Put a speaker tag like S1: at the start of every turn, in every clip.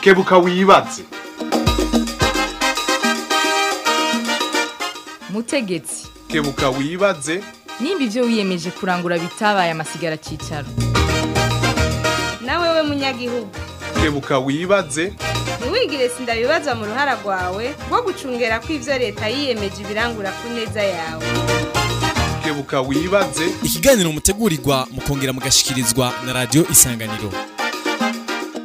S1: kebuka wibatse
S2: mutegetsi
S1: kebuka wibaze
S2: nimba ibyo wiyemeje kurangura bitabaye amasigara cyicaro
S3: nawe we munyagihugu
S1: kebuka wibaze
S3: ntiwigire sinda bibaza mu ruhara rwawe rwo gucungera ko ibyo leta yiyemeje birangura ku neza yawe
S1: kebuka wibaze
S4: ikiganiro mutegurirwa mukongera mugashyikirizwa na radiyo isanganiro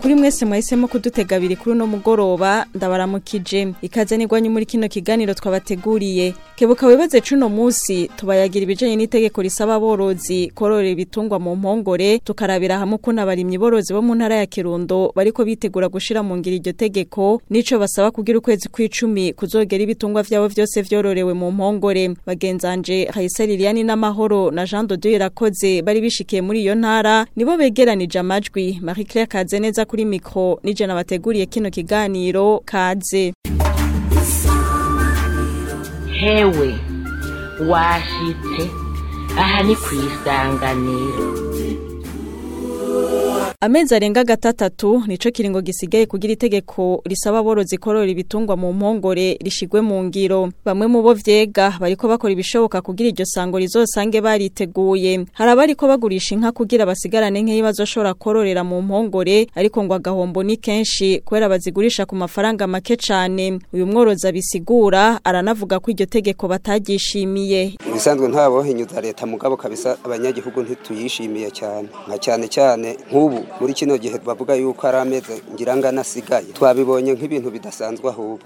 S5: kuri mwese mwahisemo kudutega abiri kuri uno mugoroba ndabaramukije ikaze nigwanye muri kino kiganiro twabateguriye kebuka wibaze cuno munsi tubayagira ibijanye n'itegeko risaba aborozi korora ibitungwa mu mpongore tukarabira hamwe ukuntu abarimyi borozi bo mu ntara ya Kirundo bariko bitegura gushyira mu ngiro iryo tegeko nicyo basaba kugira ukwezi kw'icumi kuzogera ibitungwa vyabo byose vyororewe mu mpongore bagenzanje Hayisa Liliane n'amahoro na Jean Dodieu Irakoze bari bishikiye muri iyo ntara nibo begeranije amajwi Marie Claire ko kuri mikoro n'ijana bateguriye kino kiganiro kaze
S6: hewe wahitse aha ni ku
S5: amezi arenga agatatu nico kiringo gisigaye kugira itegeko risaba aborozi korora ibitungwa mu mpongore rishigwe mu ngiro bamwe mu bo vyega bariko bakora ibishoboka kugira iryo sango rizosange bariteguye hari abariko bagurisha inka kugira basigarane nk'iyo bazoshobora kororera mu mpongore ariko ngo agahombo ni kenshi kubera bazigurisha ku mafaranga make cane uyu mworozi abisigura aranavuga ko iryo tegeko batagishimiye
S7: ibisanzwe nta bohinyuza leta mugabo kabisa abanyagihugu ntituyishimiye cyane nka cyane cyane nk'ubu muri kino gihe bavuga yuko ari amezi ngira ngo anasigaye twabibonye nk'ibintu bidasanzwe ahubwo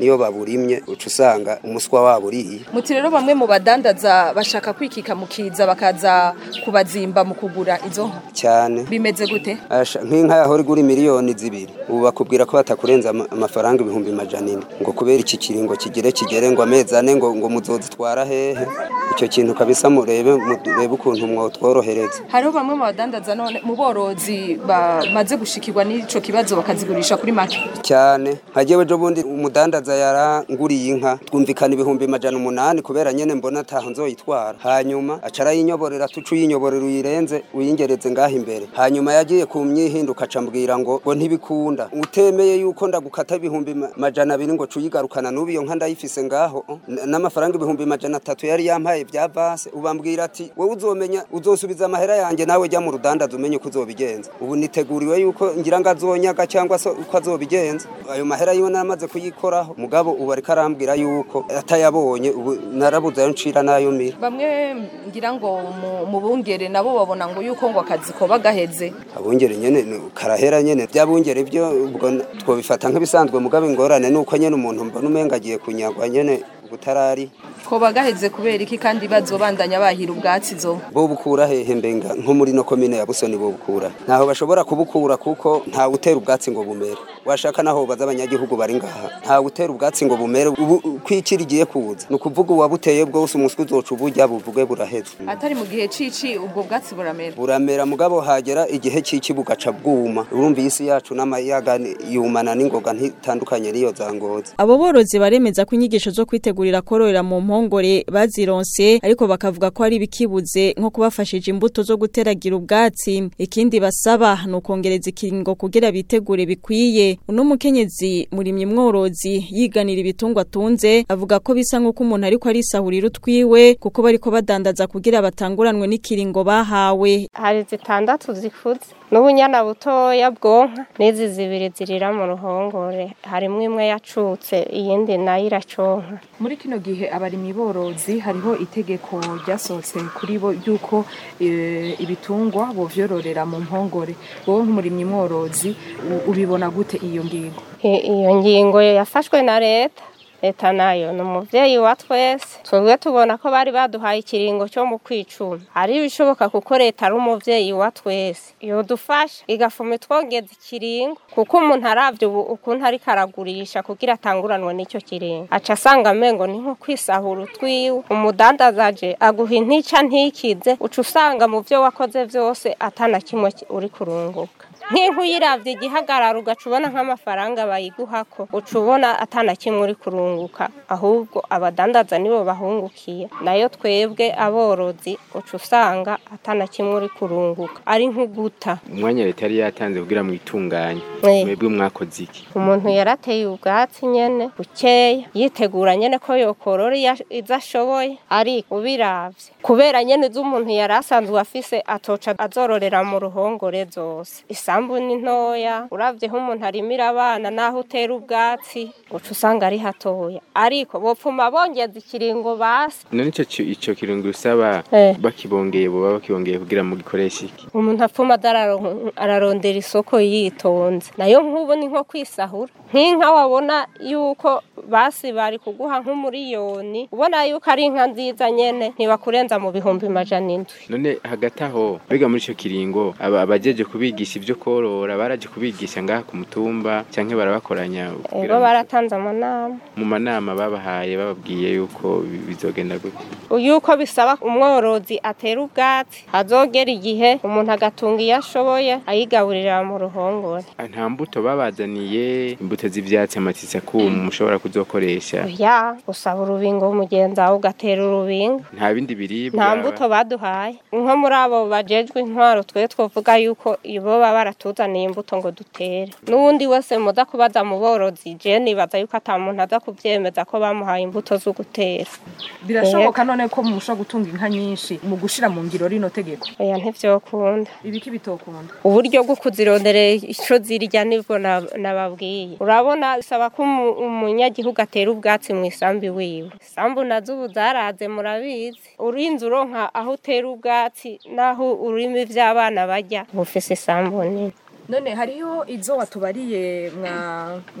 S7: niyo baburimye uca usanga umuswa wabo uriye
S8: muti rero bamwe mu badandaza bashaka kwikika mu kiza bakaza kubazimba mu kugura izo nka
S7: cyane
S8: bimeze gute
S7: nk'inka yaho igura miliyoni zibiri ubu bakubwira ko batakurenza amafaranga ibihumbi majanini ngo kubera iki kiringo kigere kigere ngo amezi ane ngo ngo muzozitwara hehe icyo kintu kabisa murebe murebe ukuntu mwotworohereza
S8: hariho bamwe mu badandaza none mu borozi bamaze gushikirwa n'icyo kibazo bakazigurisha kuri make
S7: cyane nkagewe ejo bundi umudandaza yaranguriye inka twumvikana ibihumbi majana umunani kubera nyine mbona ataha nzoyitwara hanyuma acara arayinyoborera tuca uyinyoborera uyirenze uyingeretse ngaho imbere hanyuma yagiye ku myihinduka aca ngo ngo ntibikunda utemeye yuko ndagukata ibihumbi majana abiri ngo cuyigarukana n'ubu iyo nka ndayifise ngaho n'amafaranga ibihumbi majana atatu yari yampaye bya banse ubambwira ati wowe uzomenya uzosubiza amahera yanjye nawe jya mu rudanda umenye uko uzobigenza ubu niteguriwe yuko ngira ngo azonyaga cyangwa se uko azobigenza ayo mahera yiwe naramaze kuyikoraho mugabo ubu ariko arambwira yuko atayabonye ubu narabuze ncira nayo mira
S8: bamwe ngira ngo mu bungere nabo babona ngo yuko ngo akazi ko bagaheze
S7: abungere nyene karahera nyene byabungere byo ubwo twobifata nk'ibisanzwe mugabo ingorane nuko nyene umuntu mbona umenga agiye kunyagwa nyene ubutarari
S8: ko bagaheze kubera iki kandi bazobandanya bahira ubwatsi zo
S7: bo hehe mbenga nko muri no komine ya Busoni bo bukura ntaho bashobora kubukura kuko nta utera ubwatsi ngo bumere washaka naho baza abanyagihugu bari ngaha nta utera ubwatsi ngo bumere kwikirigiye kuza ni ukuvuga uwabuteye bwose umuswi uzoca uburya buvuge buraheze
S8: atari mu gihe cici ubwo bwatsi buramera
S7: buramera mugabo hagera igihe cici bugaca bwuma urumva isi yacu n'amayaga yumana n'ingoga ntitandukanye n'iyo zangoza
S5: abo borozi baremeza ko inyigisho zo kwitegurira kororera mu impongore bazironse ariko bakavuga ko ari bikibuze nko kubafashije imbuto zo guteragira ubwatsi ikindi basaba ni ukongereza ikingo kugira bitegure bikwiye uno mukenyezi murimye mworozi yiganira ibitungwa atunze avuga ko bisa nk'uko umuntu ariko arisahurira utwiwe kuko bariko badandaza kugira batanguranwe n'ikiringo bahawe
S9: hari zitandatu zifuze n'ubunyana butoya bwonka n'izi zibiri zirira mu ruhongore harimo imwe yacutse iyindi nayo iraconka
S8: muri kino gihe abarimyi borozi hariho itegeko ryasohotse kuri bo ry'uko e, ibitungwa bovyororera mu mpongore wowe nk'umurimyi mworozi ubibona gute iyo ngingo
S9: iyo ngingo yafashwe na leta leta nayo ni umubyeyi wa twese twebwe tubona ko bari baduhaye ikiringo cyo mu kwicuma ari ibishoboka kuko leta ari umubyeyi wa twese yodufasha igafuma itwongeza ikiringo kuko umuntu arabyo ubu ukuntu ariko aragurisha kugira atanguranwe n'icyo kiringo aca asanga amengo ni nko kwisahura utwiwe umudandazaje aguha intica ntikize uca usanga mu byo wakoze byose atana kimwe uri kurunguka nk'inkwi uyirabye igihagararo ugaca ubona nk'amafaranga bayiguhako uca ubona atana kimwe uri kurunguka ahubwo abadandaza nibo bahungukiye nayo twebwe aborozi uca usanga atana kimwe uri kurunguka ari nk'uguta
S10: umwanya leta yari yatanze kugira ngo itunganye
S9: eh.
S10: mwebwe mwakoze iki
S9: umuntu yarateye ubwatsi nyene bukeya yitegura nyene ko yokorora izo ashoboye ari ubiravye kubera nyene izo umuntu yari asanzwe afise atoca azororera mu ruhongore zose isa isambu ni ntoya urabyeho umuntu arimira abana naho utera ubwatsi uca usanga ari hatoya ariko bopfuma bongeza ikiringo basi
S10: none icyo kiringo usaba
S9: eh.
S10: bakibongeye baba bakibongeye kugira ngo gikoreshe iki
S9: umuntu apfuma ararondera isoko yitonze nayo nk'ubu ni nko kwisahura nk'inka wabona yuko basi bari kuguha nk'umuriyoni ubona yuko ari inka nziza nyine ntibakurenza mu bihumbi majana indwi
S10: none hagati aho mbega muri icyo kiringo abagejeje kubigisha ibyo korora baraje kubigisha ngaha ku mutumba cyangwa barabakoranya bo
S9: baratanze amanama
S10: mu manama babahaye bababwiye yuko bizogenda gute
S9: yuko bisaba umworozi atera ubwatsi azogera igihe umuntu agatunga iyo ashoboye ayigaburira mu ruhongore
S10: ah, nta mbuto babazaniye imbuto z'ibyatsi amatisi akuma ushobora kuzokoresha
S9: ya usaba urubingo mugenzi wawe ugatera urubingo
S10: nta bindi biribwa
S9: nta mbuto baduhaye nko muri abo bajejwe intwaro twe twavuga yuko ibo baba atuzaniye imbuto ngo dutere n'uwundi wese muza kubaza mu borozi je nibaza yuko ata aza kubyemeza ko bamuhaye imbuto zo gutera
S8: birashoboka none ko musha gutunga inka nyinshi mu gushyira mu ngiro rino tegeko
S9: oya ntivyokunda
S8: ibiki bitokunda
S9: uburyo bwo kuzironderera ico zirya nibwo nababwiye urabona bisaba ko umunyagihugu atera ubwatsi mu isambu wiwe isambu nazo ubu zaraze murabizi urinze uronka aho utera ubwatsi naho ururimi by’abana bajya bufise isambu ni
S8: none hariho izo watubariye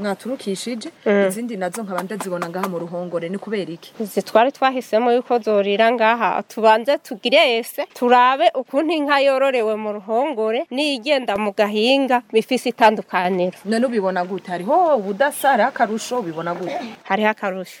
S8: mwaturukishije
S9: mm.
S8: izindi nazo nkaba ndazibona ngaha mu ruhongore ni kubera iki
S9: izi twari twahisemo yuko zorira ngaha tubanze tugire yese turabe ukuntu inka yororewe mu ruhongore n'igenda mu gahinga bifise itandukaniro
S8: none ubibona gute hariho ubudasa hariho akarusho ubibona gute
S9: hariho akarusho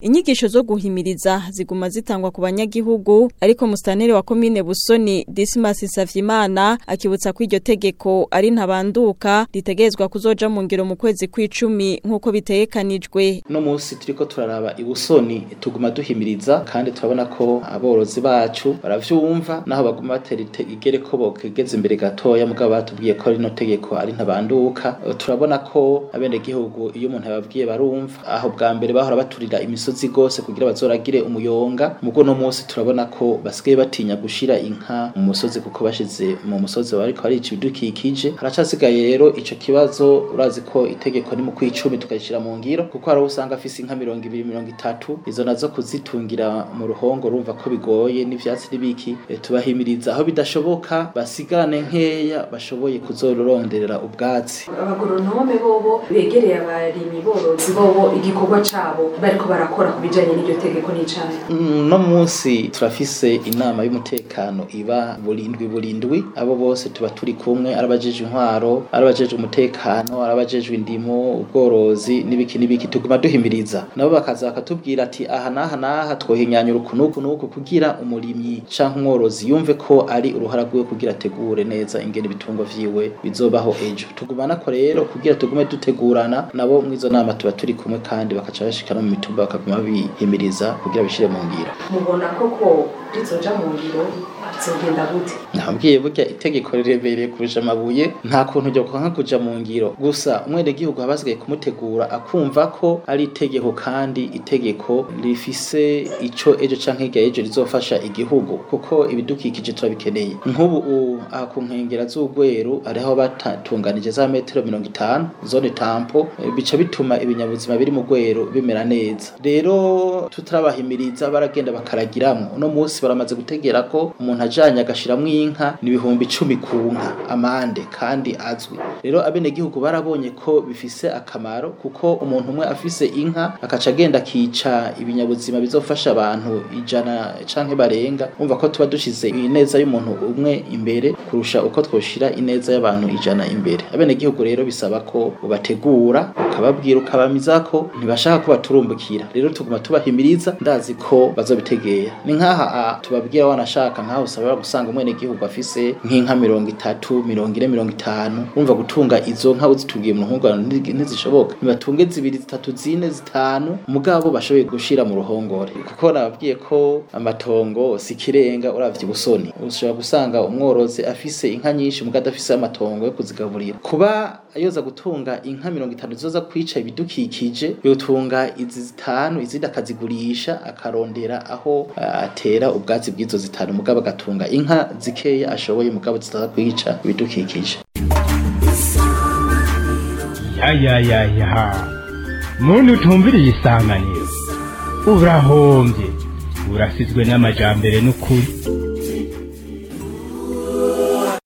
S5: inyigisho zo guhimiriza ziguma zitangwa ku banyagihugu ariko musitaneri wa komine busoni disimasi savyimana akibutsa ko iryo tegeko ari ntabanduka ritegerezwa kuzoja mu ngiro mu kwezi kw'icumi nk'uko bitegekanijwe
S11: no munsi turiko turaraba ibuso isoni tuguma duhimiriza kandi turabona ko aborozi bacu baravyumva naho baguma batera igere ko bokegeza imbere gatoya mugabo batubwiye ko ari tegeko ari ntabanduka turabona ko abende gihugu iyo umuntu ababwiye barumva aho bwa mbere bahora baturira imisozi gose kugira bazoragire umuyonga mugo no munsi turabona ko basigaye batinya gushira inka mu musozi kuko bashize mu musozi bariko barica ibidukikije haracasigaye rero icyo kibazo urazi ko itegeko ni mu kwicumi tukayishira mu ngiro kuko hari usanga afise inka mirongo ibiri mirongo itatu igicucu izo nazo kuzitungira mu ruhongo rumva ko bigoye n’ibyatsi n'ibiki eh, tubahimiriza aho bidashoboka basigane nkeya bashoboye kuzororonderera ubwatsi
S8: abagoronome bobo begereye abarimi borozi bobo igikorwa cabo bariko barakora ku bijanye n'iryo tegeko n'icayi
S11: mm, no munsi turafise inama y'umutekano iba burindwi burindwi abo bose tuba turi kumwe arabajeje intwaro arabajeje umutekano arabajejwe indimo ubworozi n'ibiki n'ibiki tuguma duhimiriza nabo bakaza bakatubwira amubwira ati aha n'aha n'aha twohinyanya uku n'uku n'uku kugira umurimyi canke umworozi yumve ko ari uruhara rwiwe kugira ategure neza ingene ibitungwa vyiwe bizobaho ejo tugumana ko rero kugira tugume dutegurana nabo izo nama tuba turi kumwe kandi bakaca bashikana mu mitumba bakaguma bihimiriza kugira bishire mu ngiro
S8: mubona koko rizoja mu ngiro zogenda gute
S11: nabwiye burya itegeko rirebereye kurusha amabuye nta kuntu ryo kujya kuja mu ngiro gusa umwenda gihugu abasigaye kumutegura akumva ko ari itegeko kandi itegeko rifise icyo ejo canke hirya ejo rizofasha igihugu kuko ibidukikije turabikeneye nk'ubu aha ku nkengera z'ugweru ariho batunganije za metero mirongo itanu zone tampo bica bituma ibinyabuzima biri mu gwero bimera neza rero tutarabahimiriza baragenda bakaragiramo uno munsi baramaze gutegera ko umuntu umuntu ajanye agashiramo inka ni ibihumbi icumi ku nka amande kandi azwi rero abenegihugu barabonye ko bifise akamaro kuko umuntu umwe afise inka akaca agenda akica ibinyabuzima bizofasha abantu ijana canke barenga umva ko tuba dushize ineza y'umuntu umwe imbere kurusha uko twoshira ineza y'abantu ijana imbere abenegihugu rero bisaba ko ubategura ukababwira ukabamiza ko ntibashaka ko baturumbukira rero tuguma tubahimiriza ndazi ko bazobitegera ni nkaha ah, tubabwira wanashaka nkawe ushobora gusanga umwenegihugu afise nk'inka mirongo itatu mirongo ine mirongo itanu wumva gutunga izo nka uzitugiye mu ruhongore ntizishoboka ntibatunge zibiri zitatu zine zitanu mugabo bashoboye gushira mu ruhongore kuko nababwiye ko amatongo si kirenga uravye ubusoni ushobora gusanga umworozi afise inka nyinshi mugabo adafise amatongo yo kuzigaburira kuba yoza gutunga inka mirongo itanu zoza kwica ibidukikije yotunga izi zitanu izindi akazigurisha akarondera aho atera ubwatsi bw'izo zitanu mugabo agatunga inka zikeya ashoboye mugabo zitaza kwica ibidukikije
S12: yayayaya muntu utumviriye isanganiro urahombye urasizwe n'amajambere n'ukuri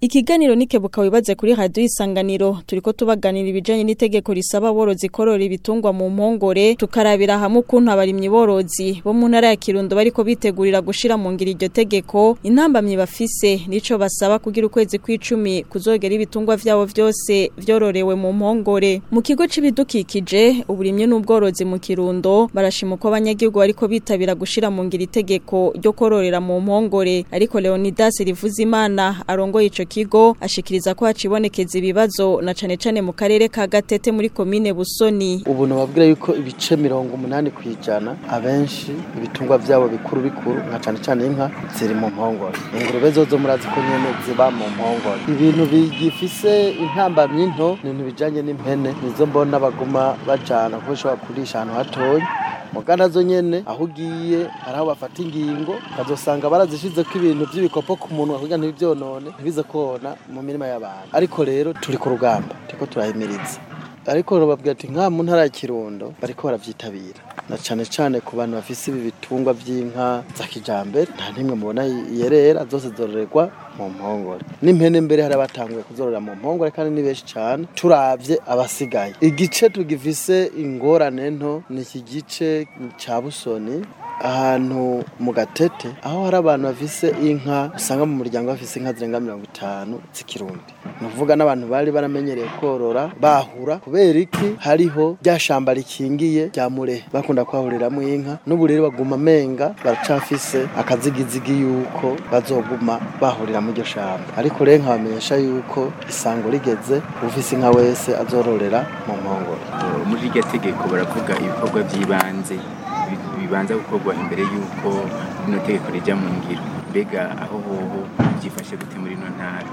S5: ikiganiro nikebuka wibaze kuri radiyo isanganiro turiko tubaganira ibijanye n'itegeko risaba aborozi korora ibitungwa mu mpongore tukarabira hamwe ukuntu abarimyi borozi bo mu ntara ya kirundo bariko bitegurira gushira mu ngiro iryo tegeko intambamyi bafise nico basaba kugira ukwezi kw'icumi kuzogera ibitungwa vyabo vyose vyororewe mu mpongore mu kigo c'ibidukikije uburimyi n'ubworozi mu kirundo barashima uko abanyagihugu bariko bitabira gushira mu ngiro itegeko ryo kororera mu mpongore ariko leonidas imana arongoye ico kigo ashikiriza ko hacibonekeza ibibazo na cane cane mu karere ka Gatete muri komine Busoni
S13: ubu nababwira yuko ibice 80 kwijana abenshi ibitungwa byabo bikuru bikuru nka cane cane inka ziri mu mpongoro ingurube zo murazi ko nyene ziba mu mpongoro ibintu bigifise intamba myinto ibintu bijanye n'impene nizo mbona baguma bajana kuko ushobora kurisha ahantu hatoya muga nazo nyene aho ugiye hari aho bafata ingingo ukazosanga barazishyize ko ibintu by'ibikopo ku munwa kugira ntibibyonone ntibize kona mu mirima y'abantu ariko rero turi ku rugamba turiko turahimiriza ariko bababwira ati nka mu ntara ya kirundo bariko barabyitabira na cyane cyane ku bantu bafise ibi bitungwa by'inka za kijambere nta nimwe mubona yerera zose zororerwa mu mpongore n'impene mbere hari abatanguye kuzorora mu mpongore kandi ni benshi cyane turabye abasigaye igice tugifise ingorane nto ni iki gice cya busoni ahantu mu gatete aho hari abantu bafise inka usanga mu muryango bafise inka zirenga mirongo itanu z'ikirundi ni ukuvuga n'abantu bari baramenyereye korora bahura kubera iki hariho rya shamba rikingiye rya murehe bakunda kwahuriramo inka n'ubu rero baguma amenga baracafise akazigizigi yuko bazoguma bahurira mu iryo shamba ariko rero nkabamenyesha yuko isango rigeze Uvise inka wese azororera mu nkongoro
S10: muri iryo tegeko baravuga ibikorwa by'ibanze bibanza gukorwa imbere y'uko rino tegeko rijya mu ngiro mbega aho hoho byifashe gute muri ino ntara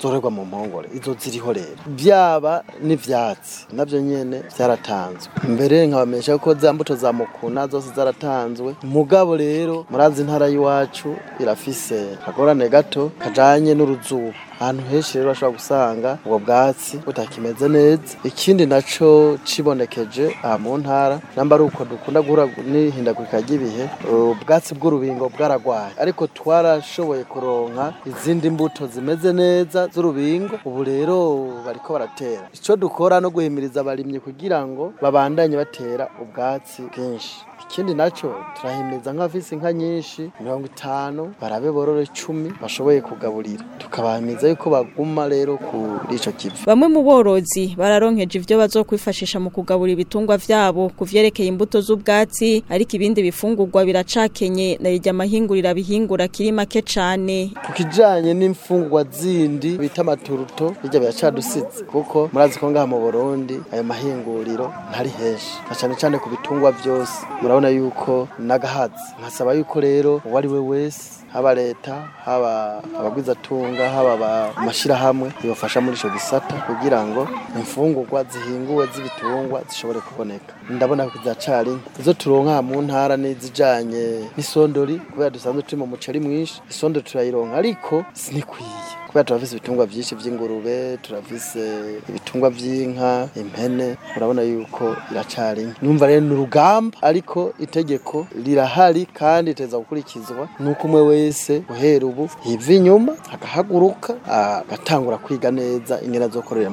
S13: zororerwa mu mpongore izo ziriho rero byaba n'ibyatsi nabyo nyine byaratanzwe mbere nkabamenyesha ko za mbuto za mukuna zose zaratanzwe mugabo rero murazi intara y'iwacu irafise akagorane gato kajanye n'uruzuba ahantu henshi rero bashobora gusanga ubwo bwatsi butakimeze neza ikindi naco cibonekeje aha mu ntara namba ari uko dukunda guhura n'ihindagurika ry'ibihe ubwatsi bw'urubingo bwaragwaye ariko twarashoboye kuronka izindi mbuto zimeze neza z'urubingo ubu rero bariko baratera ico dukora no guhimiriza abarimyi kugira ngo babandanye batera ubwatsi bwinshi ikindi nacyo turahemeza visi inka nyinshi mirongo itanu barabe borore icumi bashoboye kugaburira tukabahemeza yuko baguma rero kuri ico kivu
S5: bamwe mu borozi bararonkeje bazo kwifashisha mu kugaburira ibitungwa byabo ku kuvyerekeye imbuto z'ubwatsi ariko ibindi bifungurwa biracakenye na rijya amahingurira bihingura kiri make cane
S13: ku kijyanye n'imfungurwa zindi bita amaturuto bijya biracadusitse kuko murazi ko ngaha mu Burundi ayo mahinguriro ntari heshi na cane cane ku bitungwa vyose urabona yuko nagahatse nkasaba yuko rero uwo ari we wese haba leta haba abagwizatunga haba amashyirahamwe bibafasha muri icyo gisata kugira ngo imfungugwa zihinguwe z'ibitungwa zishobore kuboneka ndabona ziracari izo turonka mu ntara n'izijyanye n'isondori kubera dusanzwe turi mu muceri mwinshi isondori turayironka ariko sinikwiye kubera turavuze ibitungwa byinshi by'ingurube turavuze eh, ibitungwa by'inka impene urabona yuko iracari numva rero ni urugamba ariko itegeko rirahari kandi iteza gukurikizwa nuko umwe wese uhera ubu yiva inyuma agahaguruka agatangura kwiga neza ingena zo kororera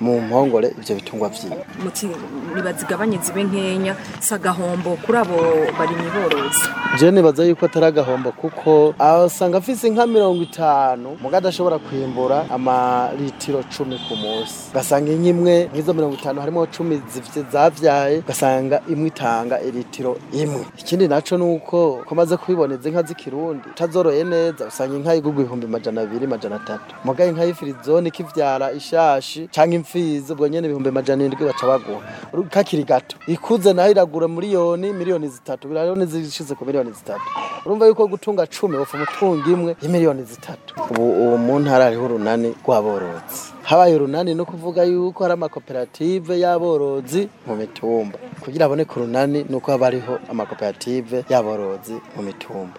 S13: mu mpongore ibyo bitungwa byinshi
S8: muti nibazigabanye zibe nkenya si agahombo kuri abo barimyi borozi
S13: jene baza yuko atari agahombo kuko usanga afise inka mirongo itanu mugada ushobora kwimbura amaritiro cumi ku munsi ugasanga inka imwe nk'izo mirongo itanu harimo cumi zabyaye ugasanga imwe itanga iritiro imwe ikindi nacyo ni uko ukomaze kubiboneza inka z'ikirundi utazoroye neza usanga inka yigurwa ibihumbi majana abiri majana atatu mugaye inka y'ifirizone ikivyara ishashi cyangwa imfizi ubwo nyene ibihumbi majana indwi baca baguha kakiri gato ikuze nayo iragura miliyoni miliyoni zitatu miliyoni zishize ku miliyoni zitatu urumva yuko gutunga cumi wofa umutunga imwe y'imiliyoni zitatu ubu uwo mu ntara hariho urunani rw'aborozi habaye urunani no kuvuga yuko hari amakoperative y'aborozi mu mitumba kugira aboneke urunani ni uko haba hariho amakoperative y'aborozi mu mitumba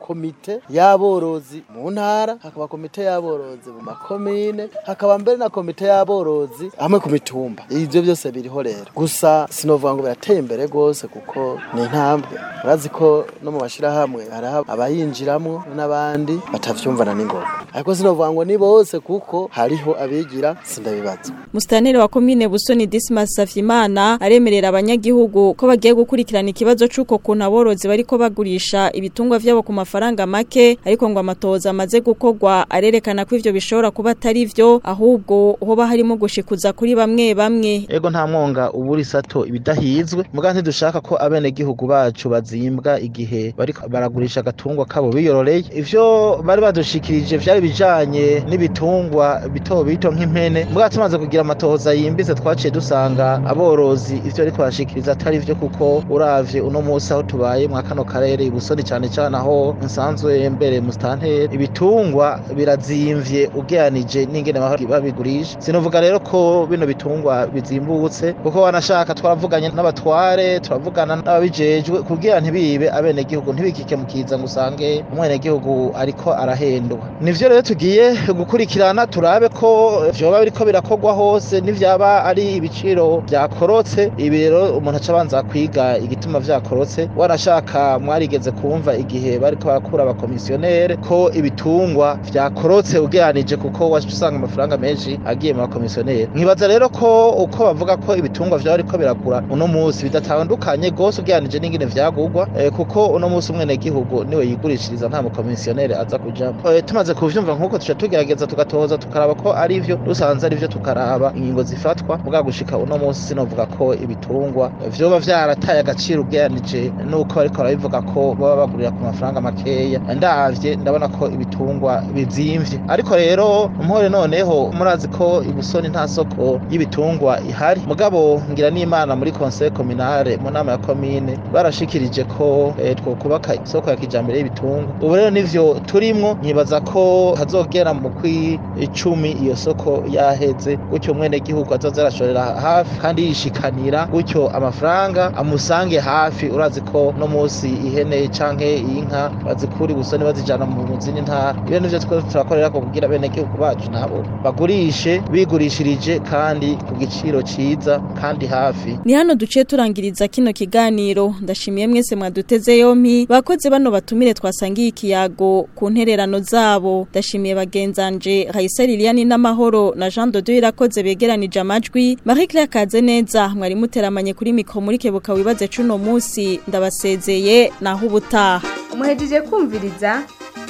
S13: komite y'aborozi mu ntara hakaba komite y'aborozi mu makomine hakaba mbere na komite y'aborozi hamwe ku mitumba ibyo byose biriho rero gusa sinovuga ngo birateye imbere gose kuko ni intambwe urazi ko no mu bashirahamwe hari abayinjiramo n'abandi batavyumvana n'ingoga ariko sinovuga ngo ni bose kuko hariho abigira sindabibaza
S5: Mustaneri wa commune Busoni Dismas Safimana aremerera abanyagihugu ko bagiye gukurikirana ikibazo cy'uko kuna borozi bariko bagurisha ibitungwa vyabo ku mafaranga make ariko ngo amatoza amaze gukogwa arerekana ko ivyo bishobora kuba atari vyo ahubwo hoba harimo gushikuza kuri bamwe bamwe
S14: ego nta mwonga uburi sato ibidahizwe muganti dushaka ko abenegihugu bacu bazimbwa igihe bariko baragurisha agatungwa kabo biyororeye ivyo bari badushikirije vyari bijanye n'ibitungwa bito bito nk'impene mbwa tumaze kugira amatohoza yimbize twaciye dusanga aborozi ivyo ariko barashikiriza atari vyo kuko uravye uno munsi aho tubaye mwa kano karere ibusoni cane cyane aho nsanzwe mbere mustanteri ibitungwa birazimvye ugeranije n'ingene babigurisha sinovuga rero ko bino bitungwa bizimbutse kuko wanashaka twavuganye n'abatware turavugana n'ababijejwe kubwira ntibibe abenegihugu ntibikike mu kiza ngo usange umwenegihugu w'igihugu ariko arahendwa nibyo rero tugiye gukurikirana turabe ko vyoba biriko birakorwa hose nibyaba ari ibiciro byakorotse ibi rero umuntu aca abanza kwiga igituma byakorotse warashaka mwarigeze kumva igihe bari barakura abakomisiyonere ko ibitungwa byakorotse ugeranije kuko wacu usanga amafaranga menshi agiye mu bakomisiyonere nkibaza rero ko uko bavuga ko ibitungwa vyaba ariko biragura uno munsi bidatandukanye gose ugeranije n’ingine vyagurwa eh, kuko uno munsi umwenegihugu niwe yigurishiriza nta mukomisiyonere misiyoneri aza kujyamo eh, tumaze kubyumva nk'uko tujya tugerageza tugatoza tukaraba ko ari byo dusanze ari byo tukaraba ingingo zifatwa bwa gushika uno munsi sinavuga ko ibitungwa byoba byarataye agaciro ugereranije n'uko ariko barabivuga ko baba bagurira ku mafaranga makeya ndabye ndabona ko ibitungwa bizimvye ariko rero mpore noneho murazi ko ibusoni nta soko y'ibitungwa ihari mugabo ngira n'imana muri conseil communale mu nama ya komine barashikirije ko eh, twokubaka isoko ya kijambere y'ibitungwa ubu rero byo turimo nkibaza ko hazogera mu kwi icumi iyo soko yaheze gutyo mwene gihugu azaza arashorera hafi kandi yishikanira gutyo amafaranga amusange hafi urazi ko no munsi ihene canke inka bazikuri gusa bazijana mu zindi ntara ibintu byo turakorera ko kugira bene gihugu bacu nabo bagurishe bigurishirije kandi ku giciro ciza kandi hafi
S5: ni hano duce turangiriza kino kiganiro ndashimiye mwese mwaduteze yompi bakoze bano batumire twasangiye ikiyaga ibyago ku ntererano zabo ndashimiye bagenzanje Raisa Liliane n'amahoro na Jean Dodo irakoze begeranije amajwi Marie Claire Kazeneza mwari muteramanye kuri mikro muri kebuka wibaze cuno munsi ndabasezeye naho ubutaha
S3: muhejeje kumviriza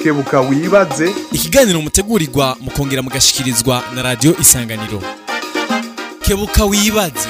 S1: kebuka wibaze
S4: ikiganiro mutegurirwa mukongera mugashikirizwa na radio isanganiro kebuka wibaze